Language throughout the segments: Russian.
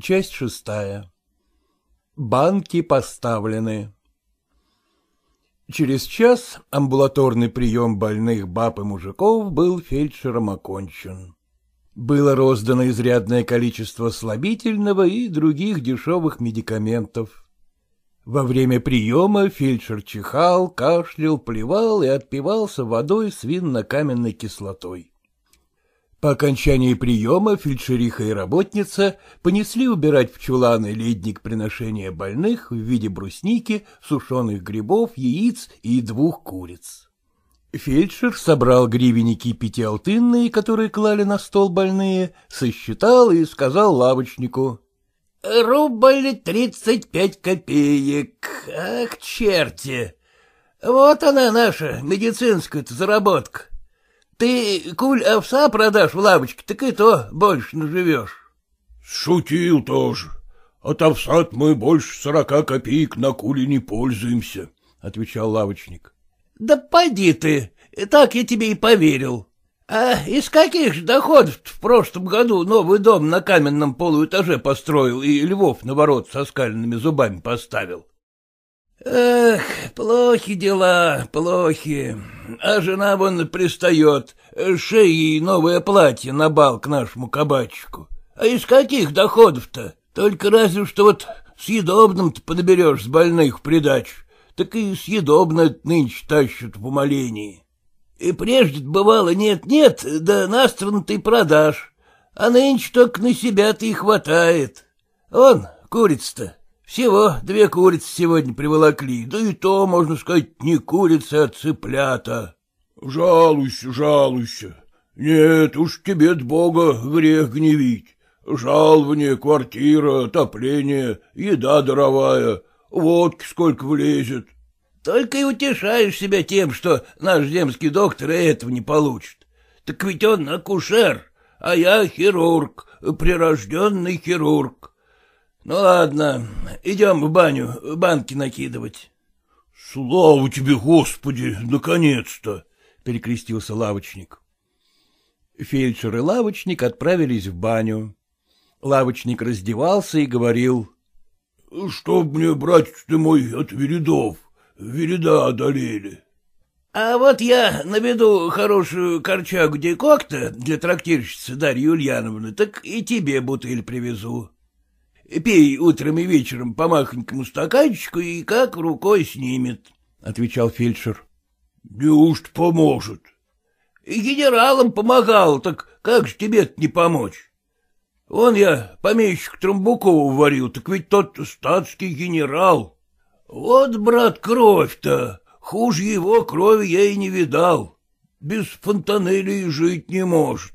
Часть шестая. Банки поставлены. Через час амбулаторный прием больных баб и мужиков был фельдшером окончен. Было роздано изрядное количество слабительного и других дешевых медикаментов. Во время приема фельдшер чихал, кашлял, плевал и отпивался водой с винно-каменной кислотой. По окончании приема фельдшериха и работница понесли убирать в чуланы ледник приношения больных в виде брусники, сушеных грибов, яиц и двух куриц. Фельдшер собрал гривенники пятиалтынные, которые клали на стол больные, сосчитал и сказал лавочнику. — Рубль тридцать пять копеек. Ах, черти! Вот она наша медицинская заработка. Ты куль овса продашь в лавочке, так и то больше наживешь. — Шутил тоже. От овса мы больше сорока копеек на куле не пользуемся, — отвечал лавочник. — Да поди ты, так я тебе и поверил. А из каких же доходов в прошлом году новый дом на каменном полуэтаже построил и львов на ворот со скальными зубами поставил? Эх, плохи дела, плохи. А жена вон пристает, шеей новое платье на бал к нашему кабачику. А из каких доходов-то? Только разве что вот съедобным-то подберешь с больных в придачу. Так и съедобно нынче тащат в умолении. И прежде бывало нет-нет, да на сторону ты продашь. А нынче только на себя-то и хватает. Он, курица-то, всего две курицы сегодня приволокли, да и то, можно сказать, не курица, а цыплята. — Жалуйся, жалуйся. Нет уж тебе бога грех гневить. Жалование, квартира, отопление, еда даровая, водки сколько влезет. Только и утешаешь себя тем, что наш земский доктор и этого не получит. Так ведь он акушер, а я хирург, прирожденный хирург. Ну ладно, идем в баню, банки накидывать. — Слава тебе, Господи, наконец-то! — перекрестился лавочник. Фельдшер и лавочник отправились в баню. Лавочник раздевался и говорил. — Чтоб мне, братец ты мой, от вередов, вереда одолели. — А вот я наведу хорошую корчагу декокта для трактирщицы Дарьи Ульяновны, так и тебе бутыль привезу. Пей утром и вечером по махонькому стаканчику, и как рукой снимет, — отвечал фельдшер. — Неужто поможет? — Генералам помогал, так как же тебе не помочь? Вон я помещик Трамбукову варил, так ведь тот статский генерал. Вот, брат, кровь-то, хуже его крови я и не видал. Без фонтанелей жить не может.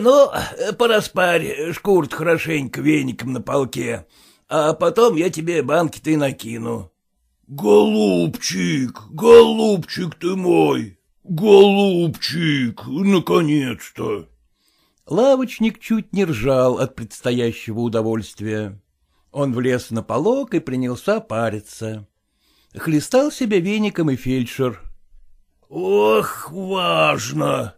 Ну, пораспарь шкурт хорошенько веником на полке, а потом я тебе банки-то и накину. — Голубчик, голубчик ты мой, голубчик, наконец-то! Лавочник чуть не ржал от предстоящего удовольствия. Он влез на полок и принялся париться. Хлестал себя веником и фельдшер. — Ох, важно!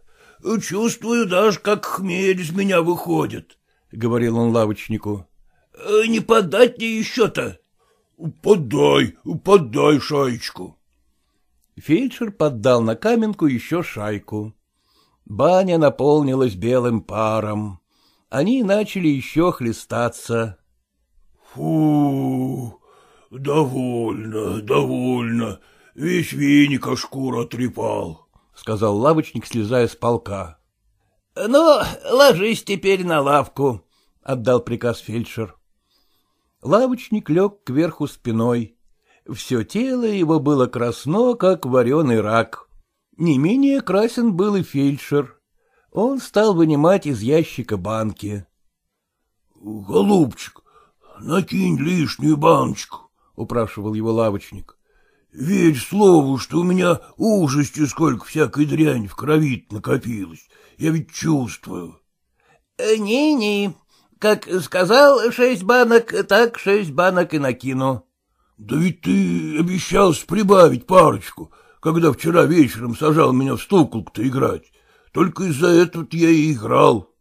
Чувствую даже, как хмель из меня выходит, — говорил он лавочнику. — Не подать ли еще-то? — Подай, подай шаечку. Фельдшер поддал на каменку еще шайку. Баня наполнилась белым паром. Они начали еще хлестаться. — Фу, довольно, довольно, весь веник о шкуру отрепал. — сказал лавочник, слезая с полка. — Ну, ложись теперь на лавку, — отдал приказ фельдшер. Лавочник лег кверху спиной. Все тело его было красно, как вареный рак. Не менее красен был и фельдшер. Он стал вынимать из ящика банки. — Голубчик, накинь лишнюю баночку, — упрашивал его лавочник. Верь слову, что у меня ужасти сколько всякой дрянь в крови накопилось. Я ведь чувствую. Э, — Не-не, как сказал шесть банок, так шесть банок и накину. — Да ведь ты обещался прибавить парочку, когда вчера вечером сажал меня в стуколку-то играть. Только из-за этого я и играл.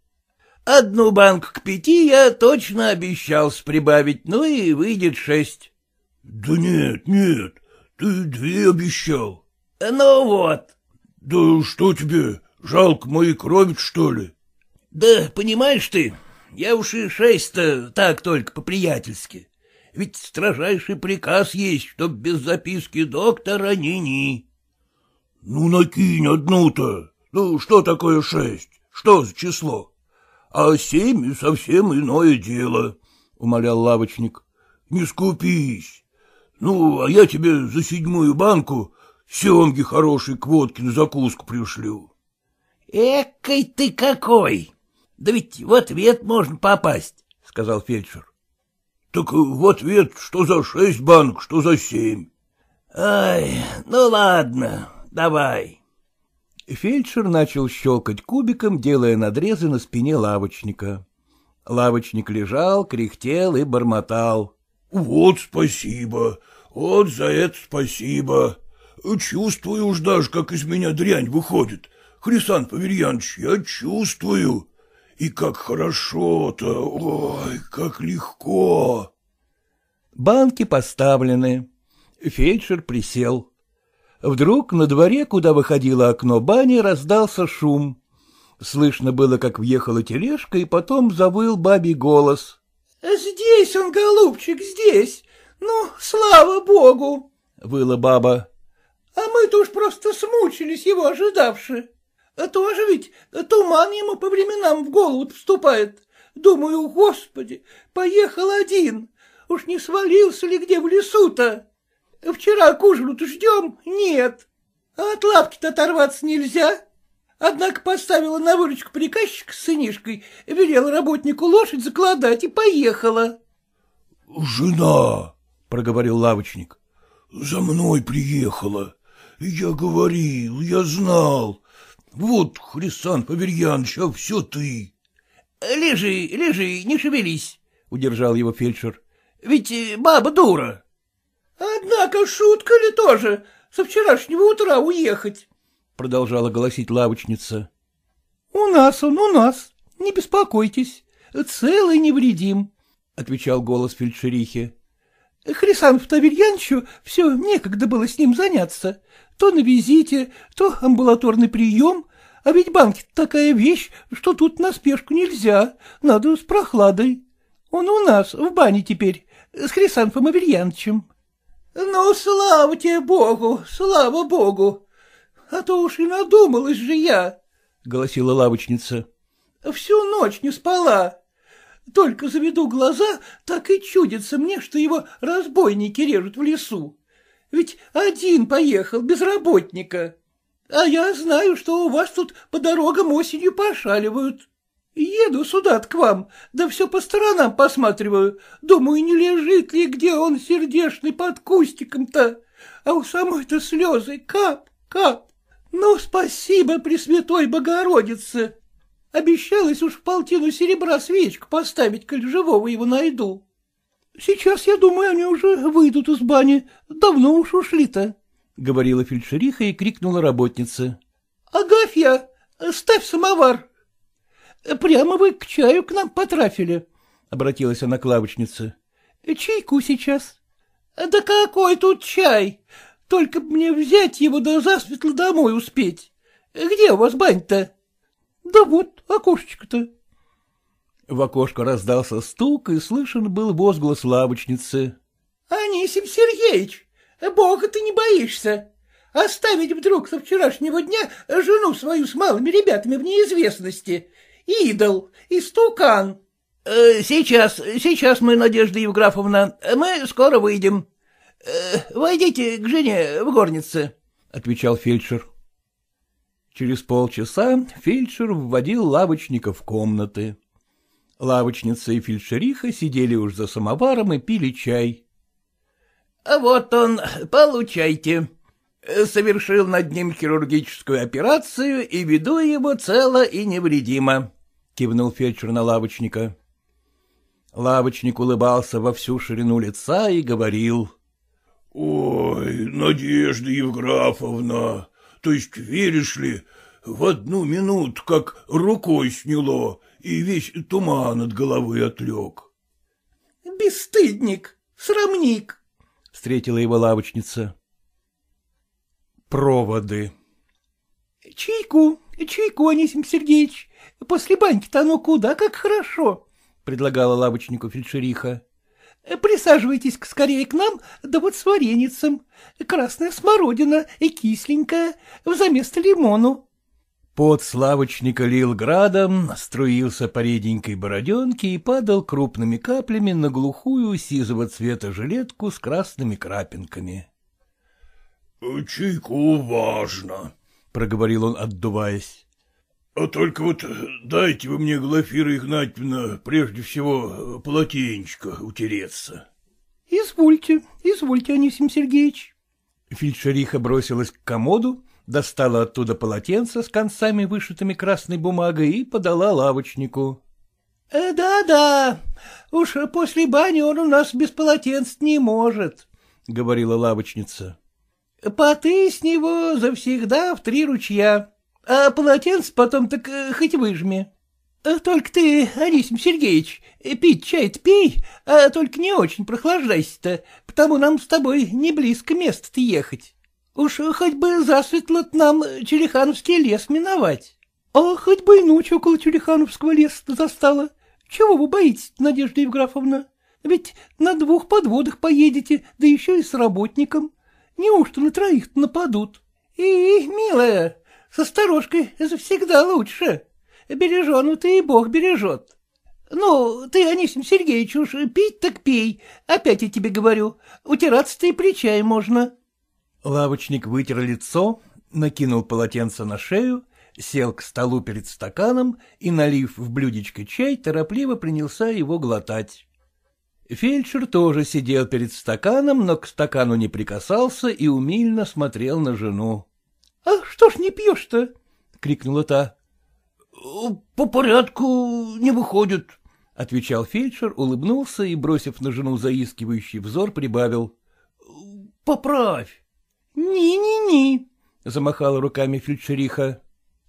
Одну банку к пяти я точно обещался прибавить, ну и выйдет шесть. — Да нет, нет, ты две обещал. — Ну вот. — Да что тебе, жалко моей крови, что ли? — Да понимаешь ты, я уж и шесть-то так только по-приятельски. Ведь строжайший приказ есть, чтоб без записки доктора ни-ни. — Ну, накинь одну-то. Ну, что такое шесть? Что за число? А семь — совсем иное дело, — умолял лавочник. — Не скупись. Ну, а я тебе за седьмую банку семги хорошей к водке на закуску пришлю. — Экой ты какой! Да ведь в ответ можно попасть, — сказал фельдшер. — Так в ответ что за шесть банок, что за семь. — Ай, ну ладно, давай. Фельдшер начал щелкать кубиком, делая надрезы на спине лавочника. Лавочник лежал, кряхтел и бормотал. — Вот спасибо, вот за это спасибо. Чувствую уж даже, как из меня дрянь выходит. Хрисан Паверьянович, я чувствую. И как хорошо-то, ой, как легко. Банки поставлены. Фельдшер присел. Вдруг на дворе, куда выходило окно бани, раздался шум. Слышно было, как въехала тележка, и потом завыл бабий голос. — Здесь он, голубчик, здесь. Ну, слава богу! — выла баба. — А мы-то уж просто смучились его ожидавши. Тоже ведь туман ему по временам в голову вступает. Думаю, господи, поехал один. Уж не свалился ли где в лесу-то? Вчера к ужину-то ждем? Нет. А от лавки-то оторваться нельзя. Однако поставила на выручку приказчик с сынишкой, велела работнику лошадь закладать и поехала. — Жена, — проговорил лавочник, — за мной приехала. Я говорил, я знал. Вот, Хрисан Паверьяныч, а все ты. — Лежи, лежи, не шевелись, — удержал его фельдшер. — Ведь баба дура. Однако шутка ли тоже со вчерашнего утра уехать? — продолжала голосить лавочница. — У нас он, у нас, не беспокойтесь, целый невредим, — отвечал голос фельдшерихи. — Хрисанфу Аверьяновичу все некогда было с ним заняться. То на визите, то амбулаторный прием, а ведь банки такая вещь, что тут на спешку нельзя, надо с прохладой. Он у нас в бане теперь, с Хрисанфом Аверьяновичем. — Ну, слава тебе богу, слава богу! А то уж и надумалась же я, — голосила лавочница. — Всю ночь не спала. Только заведу глаза, так и чудится мне, что его разбойники режут в лесу. Ведь один поехал, без работника. А я знаю, что у вас тут по дорогам осенью пошаливают. Еду сюда к вам, да все по сторонам посматриваю. Думаю, не лежит ли где он сердешный под кустиком-то. А у самой-то слезы кап, кап. Ну, спасибо, Пресвятой Богородице. Обещалась уж в полтину серебра свечку поставить, коль живого его найду. Сейчас, я думаю, они уже выйдут из бани. Давно уж ушли-то, — говорила фельдшериха и крикнула работнице. — Агафья, ставь самовар. — Прямо вы к чаю к нам потрафили, — обратилась она к лавочнице. — Чайку сейчас. — Да какой тут чай? Только б мне взять его да засветло домой успеть. Где у вас бань-то? — Да вот, окошечко-то. В окошко раздался стук, и слышен был возглас лавочницы. — Анисим Сергеевич, бога ты не боишься. Оставить вдруг со вчерашнего дня жену свою с малыми ребятами в неизвестности идол, истукан. Э, — Сейчас, сейчас мы, Надежда Евграфовна, мы скоро выйдем. Э, войдите к жене в горнице, — отвечал фельдшер. Через полчаса фельдшер вводил лавочника в комнаты. Лавочница и фельдшериха сидели уж за самоваром и пили чай. — Вот он, получайте. Совершил над ним хирургическую операцию и веду его цело и невредимо. — кивнул фельдшер на лавочника. Лавочник улыбался во всю ширину лица и говорил. — Ой, Надежда Евграфовна, то есть веришь ли, в одну минуту как рукой сняло, и весь туман от головы отлег. — Бесстыдник, срамник, — встретила его лавочница. Проводы. — Чайку, чайку, Анисим Сергеевич, после баньки-то оно куда как хорошо, — предлагала лавочнику фельдшериха. — Присаживайтесь скорее к нам, да вот с вареницем. Красная смородина и кисленькая, взаместо лимону. Под славочника лил градом, струился по реденькой бороденке и падал крупными каплями на глухую сизого цвета жилетку с красными крапинками. — Чайку важно, — проговорил он, отдуваясь. — А только вот дайте вы мне, Глафира Игнатьевна, прежде всего полотенечко утереться. — Извольте, извольте, Анисим Сергеевич. Фельдшериха бросилась к комоду, достала оттуда полотенце с концами, вышитыми красной бумагой, и подала лавочнику. «Э, — Да-да, уж после бани он у нас без полотенца не может, — говорила лавочница. — Поты с него завсегда в три ручья, а полотенце потом так э, хоть выжми. Э, только ты, Анисим Сергеевич, пить чай-то пей, а только не очень прохлаждайся-то, потому нам с тобой не близко место-то ехать. Уж хоть бы засветло нам Черехановский лес миновать. А хоть бы и ночь около Черехановского леса застала. Чего вы боитесь, Надежда Евграфовна? Ведь на двух подводах поедете, да еще и с работником. Неужто на троих нападут? И, милая, со сторожкой завсегда лучше. Бережену-то и бог бережет. Ну, ты, Анисим Сергеевич, уж пить так пей. Опять я тебе говорю, утираться-то и при чае можно. Лавочник вытер лицо, накинул полотенце на шею, сел к столу перед стаканом и, налив в блюдечко чай, торопливо принялся его глотать. Фельдшер тоже сидел перед стаканом, но к стакану не прикасался и умильно смотрел на жену. — А что ж не пьешь-то? — крикнула та. — По порядку не выходит, — отвечал фельдшер, улыбнулся и, бросив на жену заискивающий взор, прибавил. — Поправь. «Ни-ни-ни», — замахала руками фельдшериха.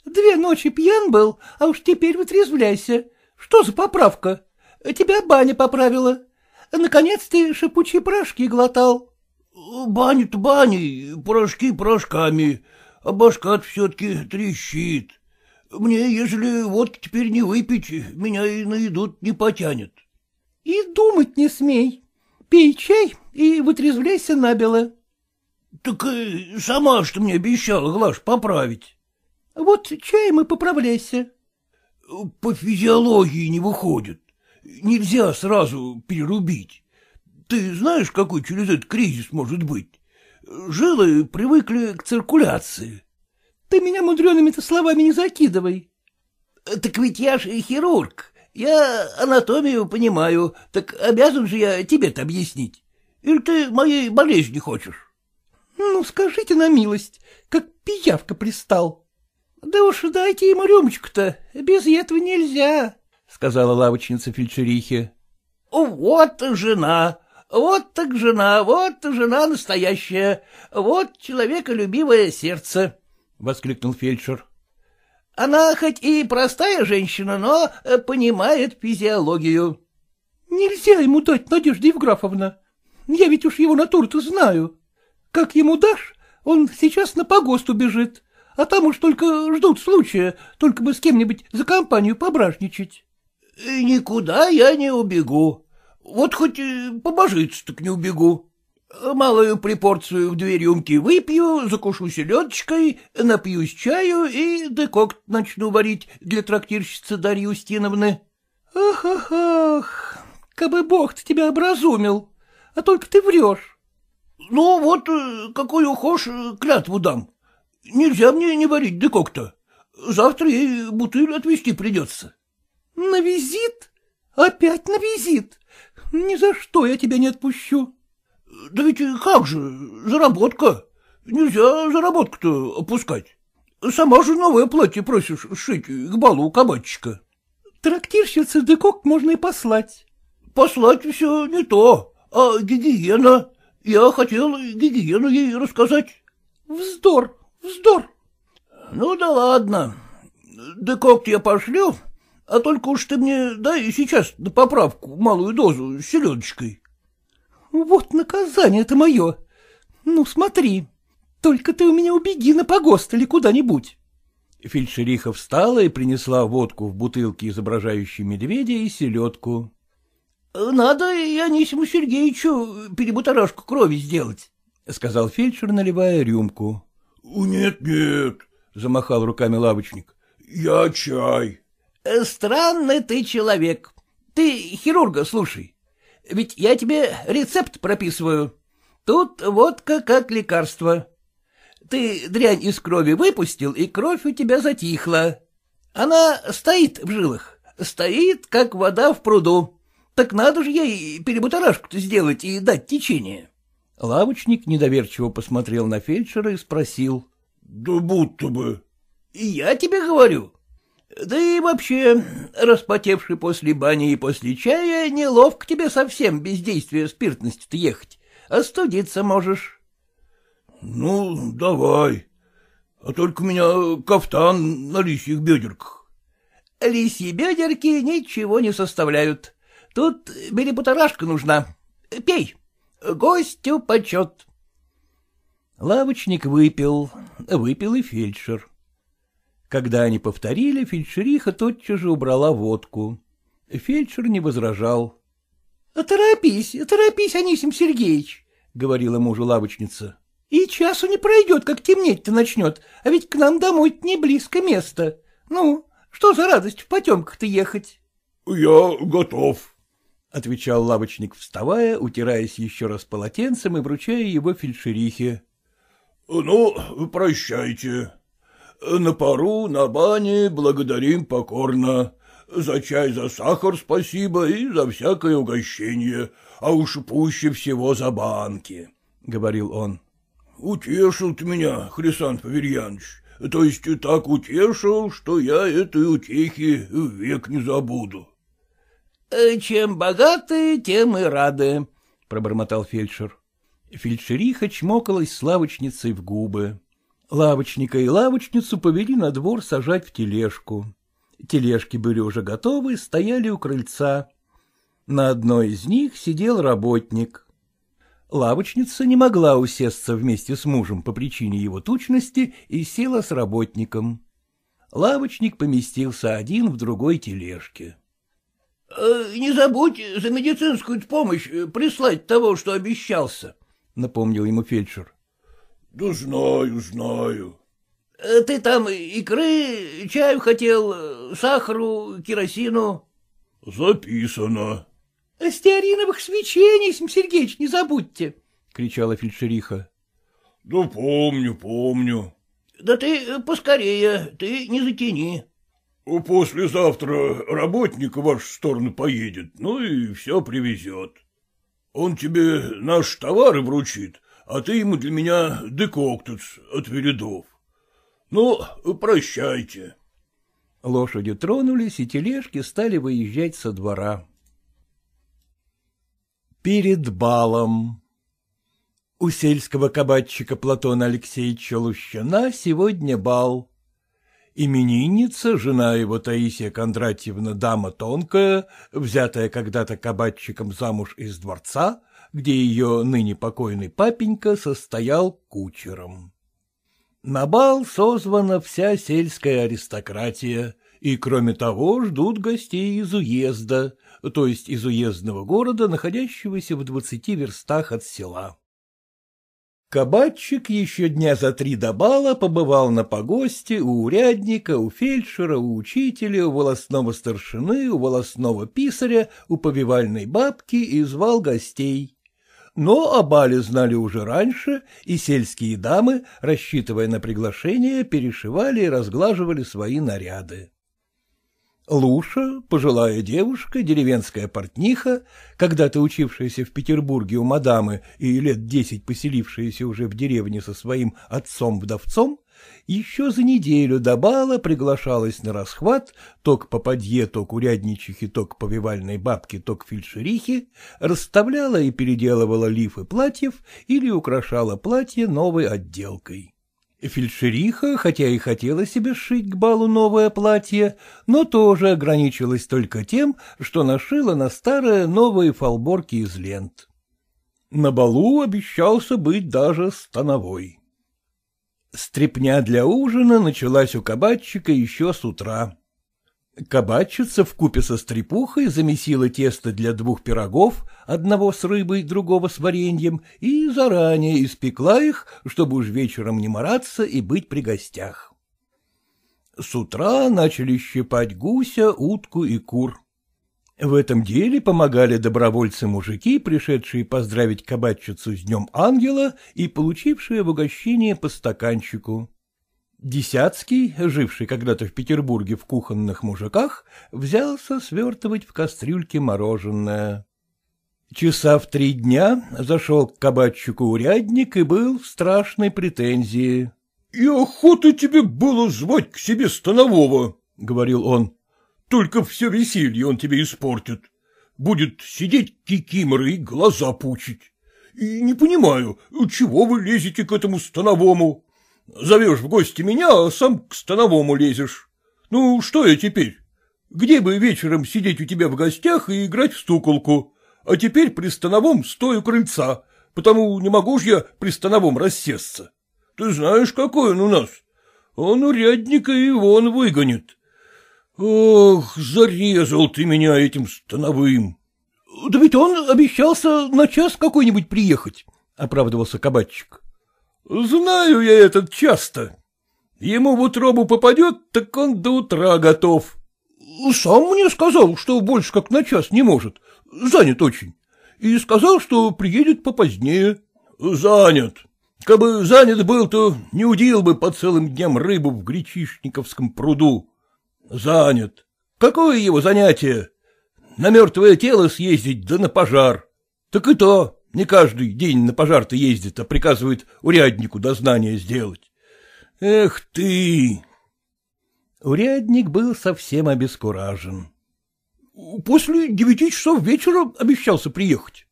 «Две ночи пьян был, а уж теперь вытрезвляйся. Что за поправка? Тебя баня поправила. Наконец ты шипучие порошки глотал». «Баня-то баней, порошки порошками, а башка все-таки трещит. Мне, если вот теперь не выпить, меня и на еду не потянет». «И думать не смей. Пей чай и вытрезвляйся набело». — Так э, сама что мне обещала, Глаш, поправить. — Вот чаем и поправляйся. — По физиологии не выходит. Нельзя сразу перерубить. Ты знаешь, какой через этот кризис может быть? Жилы привыкли к циркуляции. — Ты меня мудреными-то словами не закидывай. — Так ведь я же хирург. Я анатомию понимаю, так обязан же я тебе-то объяснить. Или ты моей болезни хочешь? — Ну, скажите на милость, как пиявка пристал. — Да уж дайте ему рюмочку-то, без этого нельзя, — сказала лавочница фельдшерихе. — Вот жена, вот так жена, вот жена настоящая, вот человеколюбивое сердце, — воскликнул фельдшер. — Она хоть и простая женщина, но понимает физиологию. — Нельзя ему дать, Надежда Евграфовна. Я ведь уж его натуру-то знаю. Как ему дашь, он сейчас на погост убежит, а там уж только ждут случая, только бы с кем-нибудь за компанию пображничать. — Никуда я не убегу. Вот хоть побожиться, так не убегу. Малую припорцию в две рюмки выпью, закушу селедочкой, напьюсь чаю и декокт начну варить для трактирщицы Дарьи Устиновны. Ах, ах, ах, кабы бог-то тебя образумил, а только ты врешь. — Ну, вот э, какой ухож, э, клятву дам. Нельзя мне не варить декокта. Завтра ей бутыль отвезти придется. — На визит? Опять на визит? Ни за что я тебя не отпущу. — Да ведь как же, заработка. Нельзя заработку-то опускать. Сама же новое платье просишь сшить к балу кабачика. — Трактирщице декок можно и послать. — Послать все не то, а гигиена. Я хотел гигиену ей рассказать. — Вздор, вздор. — Ну да ладно. Когти я пошлю, А только уж ты мне дай сейчас на поправку малую дозу с селедочкой. — Вот наказание-то мое. Ну, смотри, только ты у меня убеги на погост или куда-нибудь. Фельдшериха встала и принесла водку в бутылке, изображающей медведя, и селедку. — Надо Анисиму Сергеевичу перебутаражку крови сделать, — сказал фельдшер, наливая рюмку. — Нет, нет, — замахал руками лавочник, — я чай. — Странный ты человек. Ты хирурга слушай. Ведь я тебе рецепт прописываю. Тут водка как лекарство. Ты дрянь из крови выпустил, и кровь у тебя затихла. Она стоит в жилах, стоит, как вода в пруду. Так надо же ей перебутаражку-то сделать и дать течение. Лавочник недоверчиво посмотрел на фельдшера и спросил. — Да будто бы. — Я тебе говорю. Да и вообще, распотевший после бани и после чая, неловко тебе совсем без действия спиртности-то ехать. Остудиться можешь. — Ну, давай. А только у меня кафтан на лисьих бедерках. — Лисьи бедерки ничего не составляют. Тут беребутарашка нужна. Пей. Гостю почет. Лавочник выпил, выпил и фельдшер. Когда они повторили, фельдшериха тотчас же убрала водку. Фельдшер не возражал. — Торопись, торопись, Анисим Сергеевич, — говорила мужу лавочница. И часу не пройдет, как темнеть-то начнет, а ведь к нам домой не близко место. Ну, что за радость в потемках-то ехать? — Я готов, — отвечал лавочник, вставая, утираясь еще раз полотенцем и вручая его фельдшерихе. — Ну, прощайте. На пару, на бане благодарим покорно. За чай, за сахар спасибо и за всякое угощение, а уж пуще всего за банки, — говорил он. — Утешил ты меня, Хрисант Паверьянович, то есть так утешил, что я этой утехи век не забуду. — Чем богаты, тем и рады, — пробормотал фельдшер. Фельдшериха чмокалась с лавочницей в губы. Лавочника и лавочницу повели на двор сажать в тележку. Тележки были уже готовы, стояли у крыльца. На одной из них сидел работник. Лавочница не могла усесться вместе с мужем по причине его тучности и села с работником. Лавочник поместился один в другой тележке. «Э, — Не забудь за медицинскую помощь прислать того, что обещался, — напомнил ему фельдшер. — Да знаю, знаю. «Э, — Ты там икры, чаю хотел, сахару, керосину? — Записано. — Стеариновых свечей, Нисим Сергеевич, не забудьте, — кричала фельдшериха. — Да помню, помню. — Да ты поскорее, ты не затяни. — Послезавтра работник в вашу сторону поедет, ну и все привезет. Он тебе наши товары вручит, а ты ему для меня декоктус от вередов. Ну, прощайте. Лошади тронулись, и тележки стали выезжать со двора перед балом. У сельского кабачика Платона Алексеевича Лущина сегодня бал. Именинница, жена его Таисия Кондратьевна, дама тонкая, взятая когда-то кабачиком замуж из дворца, где ее ныне покойный папенька состоял кучером. На бал созвана вся сельская аристократия, и, кроме того, ждут гостей из уезда, то есть из уездного города, находящегося в двадцати верстах от села. Кабачик еще дня за три до бала побывал на погосте у урядника, у фельдшера, у учителя, у волосного старшины, у волосного писаря, у повивальной бабки и звал гостей. Но о бале знали уже раньше, и сельские дамы, рассчитывая на приглашение, перешивали и разглаживали свои наряды. Луша, пожилая девушка, деревенская портниха, когда-то учившаяся в Петербурге у мадамы и лет десять поселившаяся уже в деревне со своим отцом-вдовцом, еще за неделю до бала приглашалась на расхват то к попадье, то к урядничихе, то к повивальной бабке, то к фельдшерихе, расставляла и переделывала лифы платьев или украшала платье новой отделкой. Фельдшериха, хотя и хотела себе сшить к балу новое платье, но тоже ограничилась только тем, что нашила на старое новые фалборки из лент. На балу обещался быть даже становой. Стрепня для ужина началась у кабачика еще с утра. Кабачица купе со стрепухой замесила тесто для двух пирогов, одного с рыбой, другого с вареньем, и заранее испекла их, чтобы уж вечером не мараться и быть при гостях. С утра начали щипать гуся, утку и кур. В этом деле помогали добровольцы-мужики, пришедшие поздравить кабачицу с Днем Ангела и получившие в угощение по стаканчику. Десяцкий, живший когда-то в Петербурге в кухонных мужиках, взялся свертывать в кастрюльке мороженое. Часа в три дня зашел к кабачику урядник и был в страшной претензии. — И охота тебе было звать к себе Станового, — говорил он. — Только все веселье он тебе испортит. Будет сидеть кикиморы и глаза пучить. И не понимаю, чего вы лезете к этому Становому? Зовешь в гости меня, а сам к становому лезешь. Ну, что я теперь? Где бы вечером сидеть у тебя в гостях и играть в стуколку? А теперь при становом стою крыльца, потому не могу ж я при становом рассесться. Ты знаешь, какой он у нас. Он урядника и вон выгонит. Ох, зарезал ты меня этим становым. — Да ведь он обещался на час какой-нибудь приехать, — оправдывался кабачик. Знаю я этот часто. Ему в утробу попадет, так он до утра готов. Сам мне сказал, что больше как на час не может. Занят очень. И сказал, что приедет попозднее. Занят. Кабы занят был, то не удил бы по целым дням рыбу в Гречишниковском пруду. Занят. Какое его занятие? На мертвое тело съездить, да на пожар. Так и то не каждый день на пожар-то ездит, а приказывает уряднику дознание сделать. Эх ты! Урядник был совсем обескуражен. — После девяти часов вечера обещался приехать.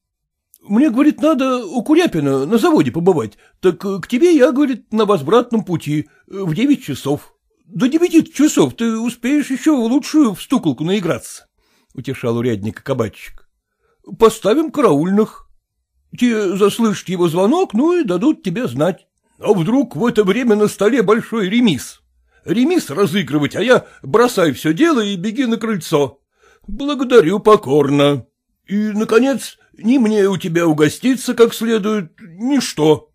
Мне, говорит, надо у Куряпина на заводе побывать, так к тебе я, говорит, на возвратном пути в девять часов. До девяти часов ты успеешь еще лучшую в стуколку наиграться, — утешал урядника кабачик. — Поставим караульных. Те заслышат его звонок, ну и дадут тебе знать. А вдруг в это время на столе большой ремис? Ремис разыгрывать, а я бросай все дело и беги на крыльцо. Благодарю покорно. И, наконец, ни мне у тебя угоститься как следует, ни что.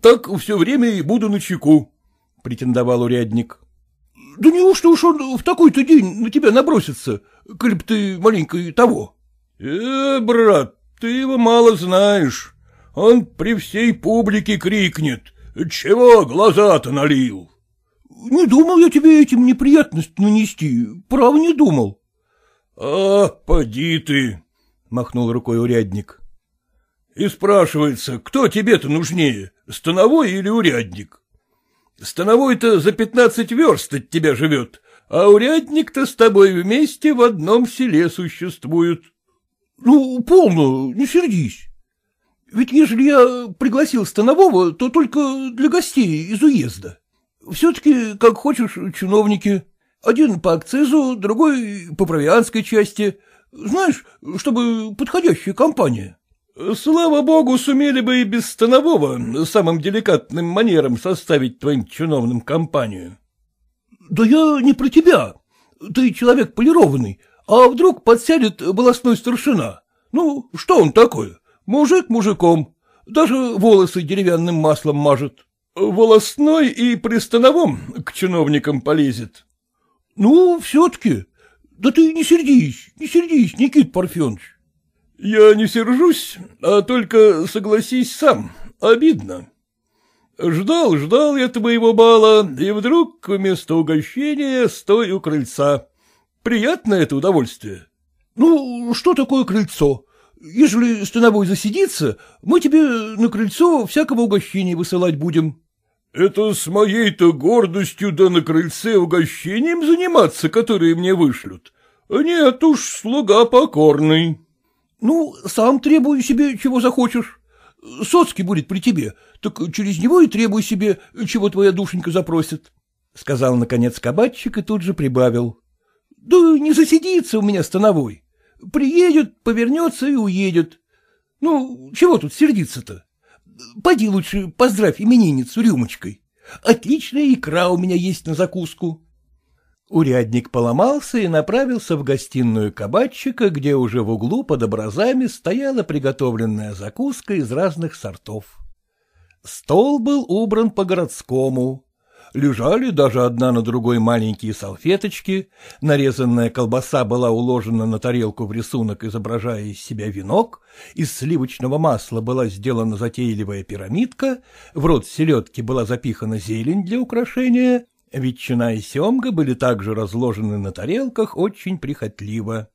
Так все время и буду на чеку, — претендовал урядник. — Да неужто уж он в такой-то день на тебя набросится, коль ты маленько и того? — Э, брат, ты его мало знаешь. Он при всей публике крикнет. Чего глаза-то налил? Не думал я тебе этим неприятность нанести. Прав не думал. А, поди ты, махнул рукой урядник. И спрашивается, кто тебе-то нужнее, становой или урядник? Становой-то за пятнадцать верст от тебя живет, а урядник-то с тобой вместе в одном селе существует. — Ну, полно, не сердись. Ведь ежели я пригласил Станового, то только для гостей из уезда. Все-таки, как хочешь, чиновники. Один по акцизу, другой по провианской части. Знаешь, чтобы подходящая компания. Слава богу, сумели бы и без Станового самым деликатным манером составить твоим чиновным компанию. Да я не про тебя. Ты человек полированный, а вдруг подсядет волосной старшина? Ну, что он такой? Мужик мужиком. Даже волосы деревянным маслом мажет. Волосной и пристановом к чиновникам полезет. Ну, все-таки. Да ты не сердись, не сердись, Никит Парфенович. Я не сержусь, а только согласись сам. Обидно. Ждал, ждал я твоего бала, и вдруг вместо угощения стой у крыльца. Приятное это удовольствие. — Ну, что такое крыльцо? Ежели становой засидится, мы тебе на крыльцо всякого угощения высылать будем. — Это с моей-то гордостью да на крыльце угощением заниматься, которые мне вышлют? Нет уж, слуга покорный. — Ну, сам требую себе, чего захочешь. Соцкий будет при тебе, так через него и требуй себе, чего твоя душенька запросит, — сказал, наконец, кабачик и тут же прибавил. — Да не засидится у меня становой. Приедет, повернется и уедет. Ну, чего тут сердиться-то? Пойди лучше поздравь именинницу рюмочкой. Отличная икра у меня есть на закуску. Урядник поломался и направился в гостиную кабачика, где уже в углу под образами стояла приготовленная закуска из разных сортов. Стол был убран по-городскому. Лежали даже одна на другой маленькие салфеточки, нарезанная колбаса была уложена на тарелку в рисунок, изображая из себя венок, из сливочного масла была сделана затейливая пирамидка, в рот селедки была запихана зелень для украшения, Ветчина и семга были также разложены на тарелках очень прихотливо.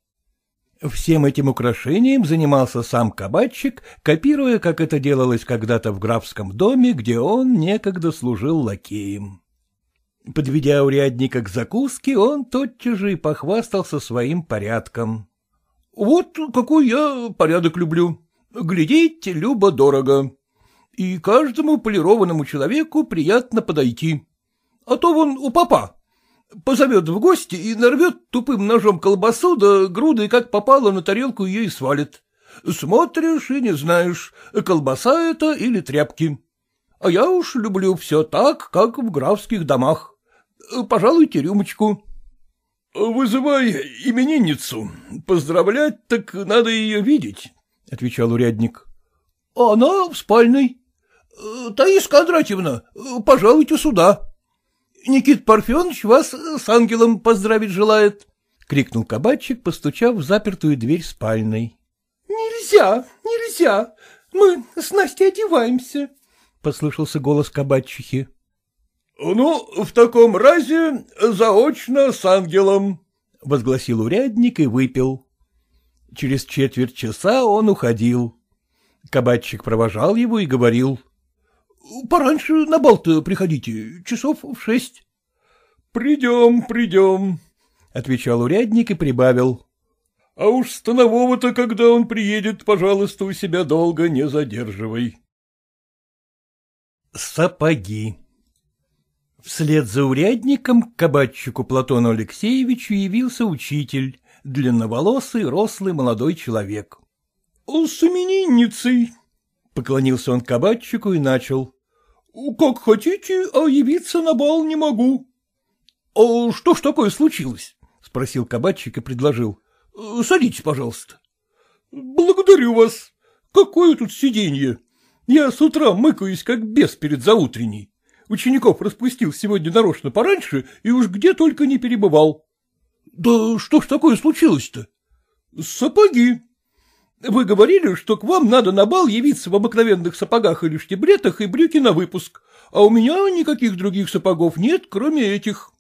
Всем этим украшением занимался сам кабачик, копируя, как это делалось когда-то в графском доме, где он некогда служил лакеем. Подведя урядника к закуске, он тотчас же и похвастался своим порядком. — Вот какой я порядок люблю. Глядеть любо-дорого. И каждому полированному человеку приятно подойти. А то вон у папа. Позовет в гости и нарвет тупым ножом колбасу, да грудой, как попало, на тарелку ее и свалит. Смотришь и не знаешь, колбаса это или тряпки. А я уж люблю все так, как в графских домах. Пожалуйте рюмочку. — Вызывай именинницу. Поздравлять так надо ее видеть, — отвечал урядник. — Она в спальной. — Таис Кондратьевна, пожалуйте сюда. Никит Парфенович вас с ангелом поздравить желает, — крикнул кабачик, постучав в запертую дверь спальной. — Нельзя, нельзя, мы с Настей одеваемся, — послышался голос кабачихи. — Ну, в таком разе заочно с ангелом, — возгласил урядник и выпил. Через четверть часа он уходил. Кабачик провожал его и говорил —— Пораньше на бал приходите, часов в шесть. — Придем, придем, — отвечал урядник и прибавил. — А уж станового-то, когда он приедет, пожалуйста, у себя долго не задерживай. Сапоги Вслед за урядником к кабачику Платону Алексеевичу явился учитель, длинноволосый, рослый молодой человек. — С поклонился он кабачику и начал. — Как хотите, а явиться на бал не могу. — А что ж такое случилось? — спросил кабачик и предложил. — Садитесь, пожалуйста. — Благодарю вас. Какое тут сиденье? Я с утра мыкаюсь, как бес перед заутренней. Учеников распустил сегодня нарочно пораньше и уж где только не перебывал. — Да что ж такое случилось-то? — Сапоги. Вы говорили, что к вам надо на бал явиться в обыкновенных сапогах или штиблетах и брюки на выпуск, а у меня никаких других сапогов нет, кроме этих.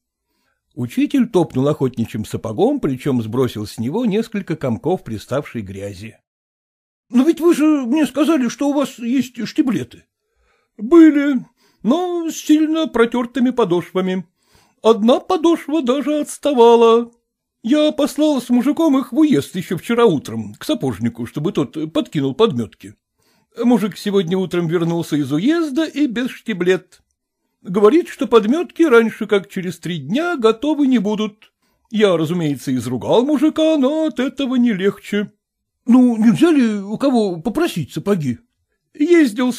Учитель топнул охотничьим сапогом, причем сбросил с него несколько комков приставшей грязи. — Но ведь вы же мне сказали, что у вас есть штиблеты. — Были, но с сильно протертыми подошвами. Одна подошва даже отставала. Я послал с мужиком их в уезд еще вчера утром, к сапожнику, чтобы тот подкинул подметки. Мужик сегодня утром вернулся из уезда и без штиблет. Говорит, что подметки раньше, как через три дня, готовы не будут. Я, разумеется, изругал мужика, но от этого не легче. Ну, нельзя ли у кого попросить сапоги? Ездил,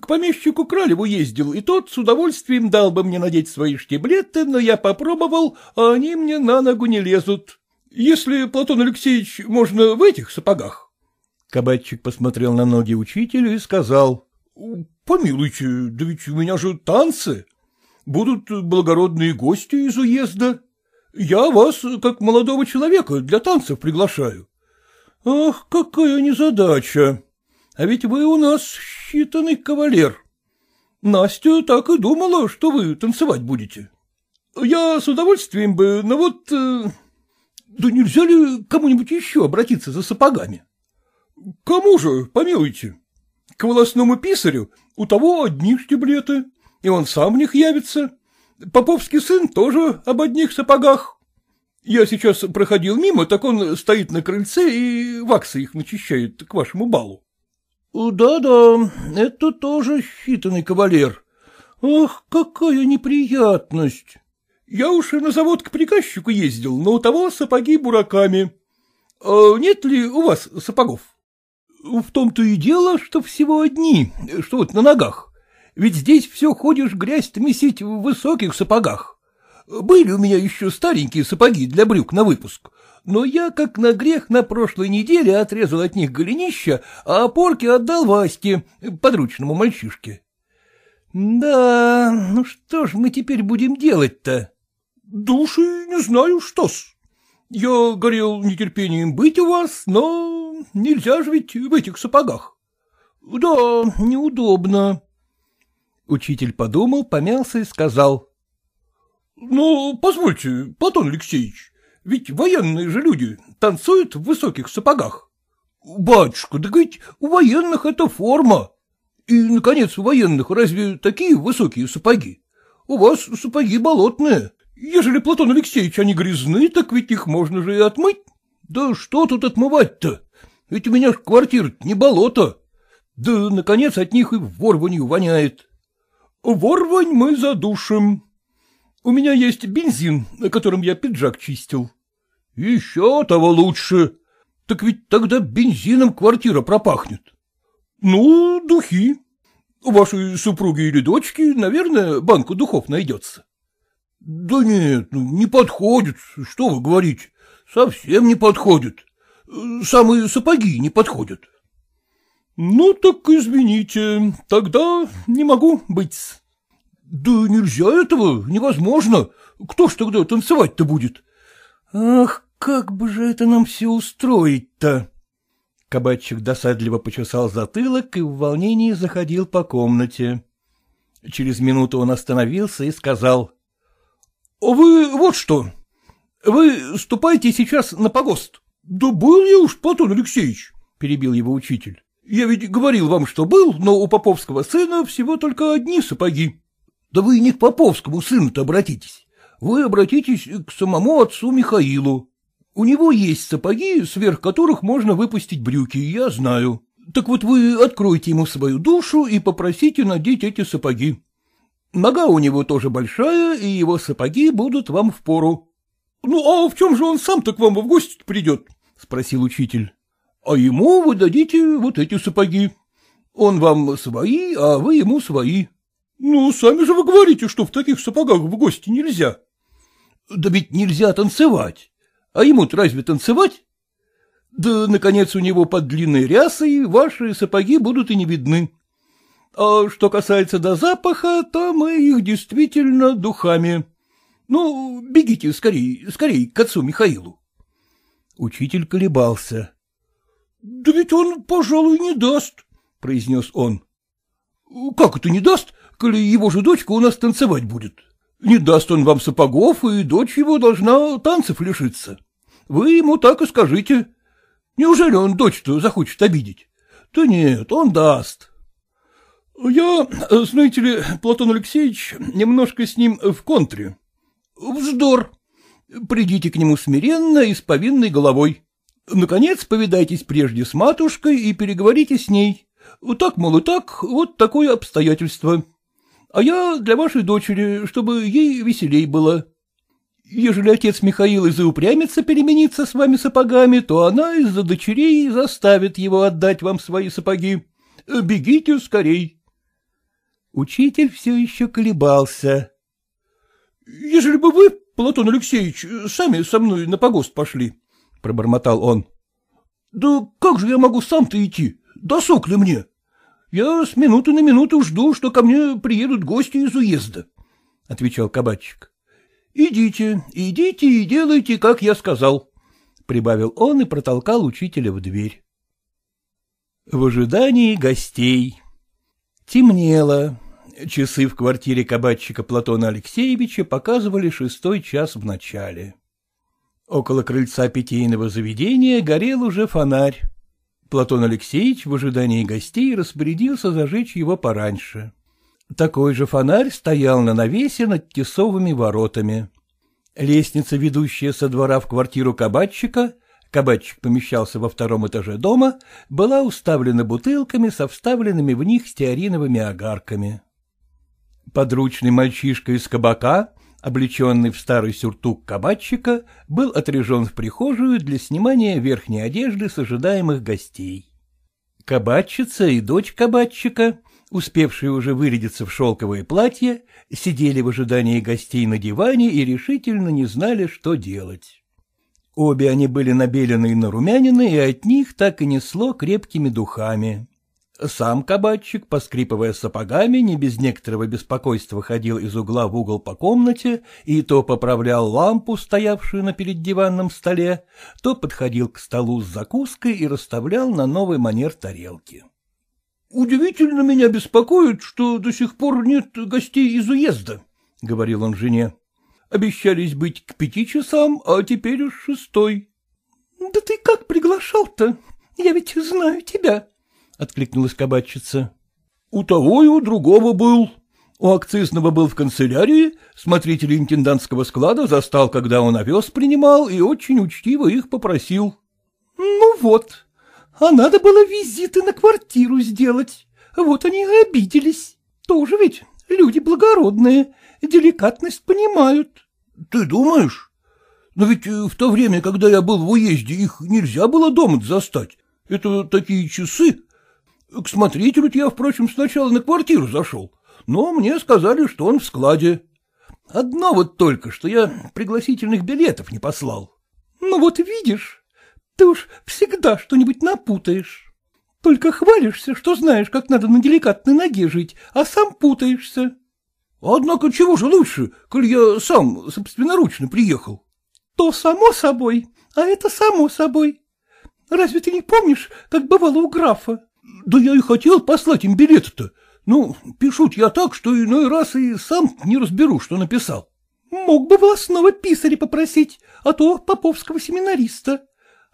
к помещику Кралеву ездил, и тот с удовольствием дал бы мне надеть свои штиблеты, но я попробовал, а они мне на ногу не лезут. Если, Платон Алексеевич, можно в этих сапогах? Кабачик посмотрел на ноги учителя и сказал, — Помилуйте, да ведь у меня же танцы. Будут благородные гости из уезда. Я вас, как молодого человека, для танцев приглашаю. Ах, какая незадача! А ведь вы у нас считанный кавалер. Настя так и думала, что вы танцевать будете. Я с удовольствием бы, но вот... Э, да нельзя ли кому-нибудь еще обратиться за сапогами? Кому же, помилуйте? К волосному писарю, у того одни штиблеты, и он сам в них явится. Поповский сын тоже об одних сапогах. Я сейчас проходил мимо, так он стоит на крыльце и ваксы их начищает к вашему балу. — Да-да, это тоже считанный кавалер. Ах, какая неприятность! Я уж на завод к приказчику ездил, но у того сапоги бураками. А нет ли у вас сапогов? В том-то и дело, что всего одни, что вот на ногах. Ведь здесь все ходишь грязь-то в высоких сапогах. Были у меня еще старенькие сапоги для брюк на выпуск, но я, как на грех, на прошлой неделе отрезал от них голенища, а опорки отдал Ваське, подручному мальчишке. Да, ну что ж мы теперь будем делать-то? Души не знаю, что-с. Я горел нетерпением быть у вас, но нельзя же ведь в этих сапогах. Да, неудобно. Учитель подумал, помялся и сказал. — Ну, позвольте, Платон Алексеевич, ведь военные же люди танцуют в высоких сапогах. Батюшка, да ведь у военных это форма. И, наконец, у военных разве такие высокие сапоги? У вас сапоги болотные. Ежели, Платон Алексеевич, они грязны, так ведь их можно же и отмыть. Да что тут отмывать-то? Ведь у меня ж квартира не болото. Да, наконец, от них и ворванью воняет. Ворвань мы задушим. У меня есть бензин, на котором я пиджак чистил. Еще того лучше. Так ведь тогда бензином квартира пропахнет. Ну, духи. У вашей супруги или дочки, наверное, банку духов найдется. Да нет, ну, не подходит, что вы говорите, совсем не подходит. Самые сапоги не подходят. Ну, так извините, тогда не могу быть. Да нельзя этого, невозможно. Кто ж тогда танцевать-то будет? Ах, как бы же это нам все устроить-то? Кабачик досадливо почесал затылок и в волнении заходил по комнате. Через минуту он остановился и сказал. — Вы вот что, вы ступайте сейчас на погост. — Да был я уж, Платон Алексеевич, — перебил его учитель. — Я ведь говорил вам, что был, но у поповского сына всего только одни сапоги. — Да вы не к поповскому сыну-то обратитесь. Вы обратитесь к самому отцу Михаилу. У него есть сапоги, сверх которых можно выпустить брюки, я знаю. Так вот вы откройте ему свою душу и попросите надеть эти сапоги. Нога у него тоже большая, и его сапоги будут вам в пору. — Ну, а в чем же он сам-то к вам в гости придет? — спросил учитель. — А ему вы дадите вот эти сапоги. Он вам свои, а вы ему свои. — Ну, сами же вы говорите, что в таких сапогах в гости нельзя. — Да ведь нельзя танцевать. А ему-то разве танцевать? Да, наконец, у него под длинной рясой ваши сапоги будут и не видны. А что касается до запаха, то мы их действительно духами. Ну, бегите скорей, скорей к отцу Михаилу. Учитель колебался. — Да ведь он, пожалуй, не даст, — произнес он. — Как это не даст, коли его же дочка у нас танцевать будет? Не даст он вам сапогов, и дочь его должна танцев лишиться. Вы ему так и скажите. Неужели он дочь-то захочет обидеть? Да нет, он даст. Я, знаете ли, Платон Алексеевич, немножко с ним в контре. Вздор. Придите к нему смиренно и с повинной головой. Наконец, повидайтесь прежде с матушкой и переговорите с ней. Так, мол, и так, вот такое обстоятельство. А я для вашей дочери, чтобы ей веселей было. Ежели отец Михаил из-за упрямится перемениться с вами сапогами, то она из-за дочерей заставит его отдать вам свои сапоги. Бегите скорей. Учитель все еще колебался. — Ежели бы вы, Платон Алексеевич, сами со мной на погост пошли, — пробормотал он. — Да как же я могу сам-то идти? Досок ли мне? Я с минуты на минуту жду, что ко мне приедут гости из уезда, — отвечал кабачик. — Идите, идите и делайте, как я сказал, — прибавил он и протолкал учителя в дверь. В ожидании гостей. Темнело. Часы в квартире кабачика Платона Алексеевича показывали шестой час в начале. Около крыльца питейного заведения горел уже фонарь. Платон Алексеевич в ожидании гостей распорядился зажечь его пораньше. Такой же фонарь стоял на навесе над тесовыми воротами. Лестница, ведущая со двора в квартиру кабачика, кабачик помещался во втором этаже дома, была уставлена бутылками со вставленными в них стеариновыми огарками. Подручный мальчишка из кабака, облеченный в старый сюртук кабачика, был отряжен в прихожую для снимания верхней одежды с ожидаемых гостей. Кабачица и дочь кабачика, успевшие уже вырядиться в шелковое платье, сидели в ожидании гостей на диване и решительно не знали, что делать. Обе они были набелены и нарумянины, и от них так и несло крепкими духами. Сам кабачик, поскрипывая сапогами, не без некоторого беспокойства ходил из угла в угол по комнате и то поправлял лампу, стоявшую на переддиванном столе, то подходил к столу с закуской и расставлял на новый манер тарелки. — Удивительно меня беспокоит, что до сих пор нет гостей из уезда, — говорил он жене. — Обещались быть к пяти часам, а теперь уж шестой. — Да ты как приглашал-то? Я ведь знаю тебя, откликнулась кабачица. — У того и у другого был. У акцизного был в канцелярии, смотритель интендантского склада застал, когда он овес принимал, и очень учтиво их попросил. — Ну вот, а надо было визиты на квартиру сделать. Вот они и обиделись. Тоже ведь люди благородные, деликатность понимают. — Ты думаешь? Но ведь в то время, когда я был в уезде, их нельзя было дома застать. Это такие часы, к смотрителю я, впрочем, сначала на квартиру зашел, но мне сказали, что он в складе. Одно вот только, что я пригласительных билетов не послал. Ну вот видишь, ты уж всегда что-нибудь напутаешь. Только хвалишься, что знаешь, как надо на деликатной ноге жить, а сам путаешься. Однако чего же лучше, коль я сам собственноручно приехал? То само собой, а это само собой. Разве ты не помнишь, как бывало у графа? Да я и хотел послать им билеты-то. Ну, пишут я так, что иной раз и сам не разберу, что написал. Мог бы волосного писаря попросить, а то поповского семинариста.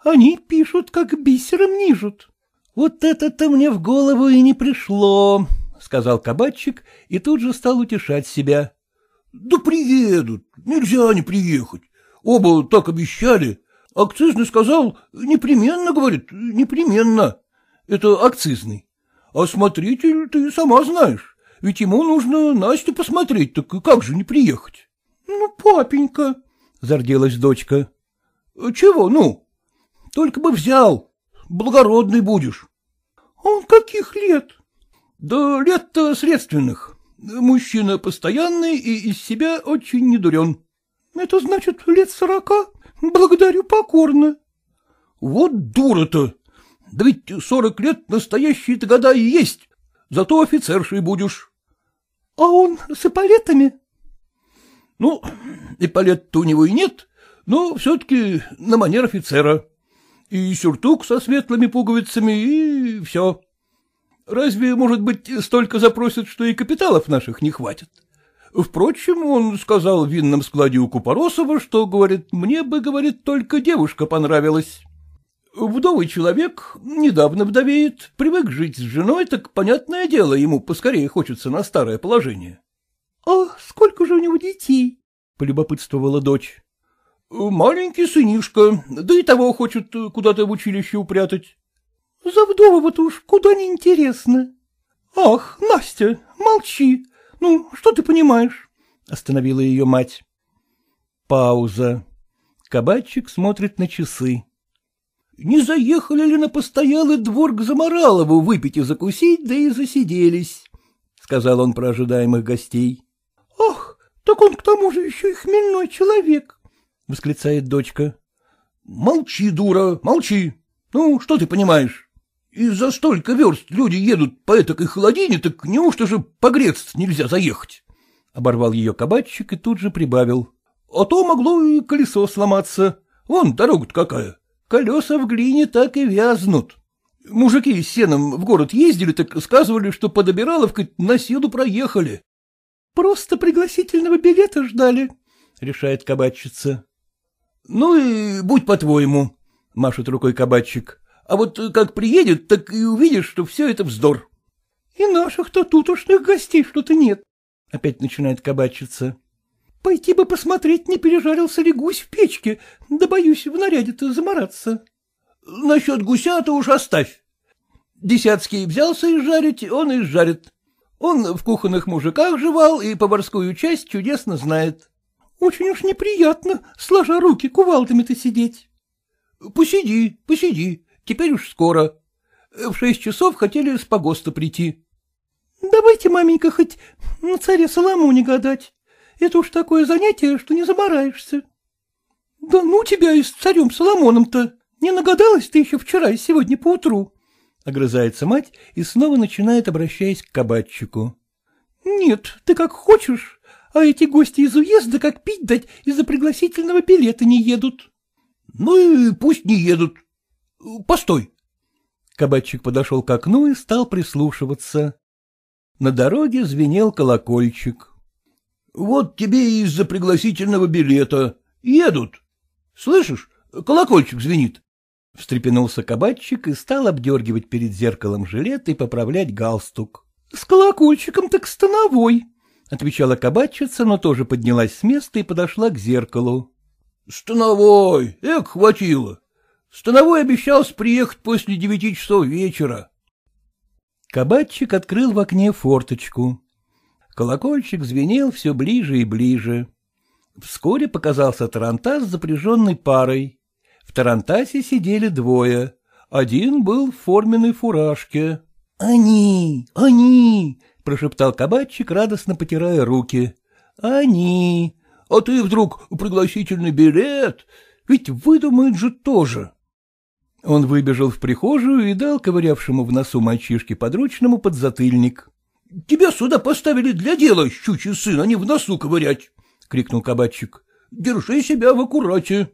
Они пишут, как бисером нижут. Вот это-то мне в голову и не пришло, — сказал кабачик и тут же стал утешать себя. — Да приедут, нельзя не приехать. Оба так обещали. Акцизный сказал, непременно, говорит, непременно. Это акцизный. А смотритель ты сама знаешь, ведь ему нужно Настю посмотреть, так как же не приехать? — Ну, папенька, — зарделась дочка. — Чего, ну? Только бы взял, благородный будешь. — Он каких лет? — Да лет-то средственных. Мужчина постоянный и из себя очень недурен. — Это значит лет сорока? Благодарю покорно. — Вот дура-то! Да ведь сорок лет настоящие-то года и есть, зато офицершей будешь. — А он с эполетами? — Ну, эполет-то у него и нет, но все-таки на манер офицера. И сюртук со светлыми пуговицами, и все. Разве, может быть, столько запросят, что и капиталов наших не хватит? Впрочем, он сказал в винном складе у Купоросова, что, говорит, мне бы, говорит, только девушка понравилась. Вдовый человек, недавно вдовеет, привык жить с женой, так, понятное дело, ему поскорее хочется на старое положение. — А сколько же у него детей? — полюбопытствовала дочь. — Маленький сынишка, да и того хочет куда-то в училище упрятать. — За вдового-то уж куда не интересно. — Ах, Настя, молчи. Ну, что ты понимаешь? — остановила ее мать. Пауза. Кабачик смотрит на часы. Не заехали ли на постоялый двор к Заморалову выпить и закусить, да и засиделись, — сказал он про ожидаемых гостей. — Ах, так он к тому же еще и хмельной человек, — восклицает дочка. — Молчи, дура, молчи. Ну, что ты понимаешь? Из-за столько верст люди едут по этакой холодине, так неужто же погреться нельзя заехать? Оборвал ее кабачик и тут же прибавил. — А то могло и колесо сломаться. Вон дорога-то какая. Колеса в глине так и вязнут. Мужики с сеном в город ездили, так сказывали, что под Обираловкой на силу проехали. — Просто пригласительного билета ждали, — решает кабачица. — Ну и будь по-твоему, — машет рукой кабачик. — А вот как приедет, так и увидишь, что все это вздор. — И наших-то тутошных гостей что-то нет, — опять начинает кабачица. Пойти бы посмотреть, не пережарился ли гусь в печке, да боюсь в наряде-то замораться. — Насчет гуся-то уж оставь. Десятский взялся изжарить, он и жарит. Он в кухонных мужиках жевал и поварскую часть чудесно знает. — Очень уж неприятно, сложа руки кувалдами-то сидеть. — Посиди, посиди, теперь уж скоро. В шесть часов хотели с погоста прийти. — Давайте, маменька, хоть на царе Соломоне гадать. Это уж такое занятие, что не замораешься. — Да ну тебя и с царем Соломоном-то! Не нагадалась ты еще вчера и сегодня поутру? — огрызается мать и снова начинает, обращаясь к кабачику. — Нет, ты как хочешь, а эти гости из уезда как пить дать из-за пригласительного билета не едут. — Ну и пусть не едут. Постой. Кабачик подошел к окну и стал прислушиваться. На дороге звенел колокольчик. — Вот тебе из-за пригласительного билета. Едут. Слышишь, колокольчик звенит. Встрепенулся кабачик и стал обдергивать перед зеркалом жилет и поправлять галстук. — С колокольчиком так становой, — отвечала кабачица, но тоже поднялась с места и подошла к зеркалу. — Становой, эк, хватило. Становой обещался приехать после девяти часов вечера. Кабачик открыл в окне форточку. Колокольчик звенел все ближе и ближе. Вскоре показался тарантас с запряженной парой. В тарантасе сидели двое. Один был в форменной фуражке. — Они, они! — прошептал кабачик, радостно потирая руки. — Они! А ты вдруг пригласительный билет? Ведь выдумает же тоже. Он выбежал в прихожую и дал ковырявшему в носу мальчишке подручному подзатыльник. — Тебя сюда поставили для дела, щучий сын, а не в носу ковырять, — крикнул кабачик. — Держи себя в аккурате.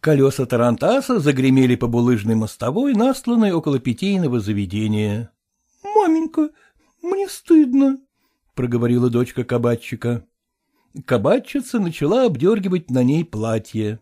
Колеса Тарантаса загремели по булыжной мостовой, насланной около питейного заведения. — Маменька, мне стыдно, — проговорила дочка кабачика. Кабачица начала обдергивать на ней платье.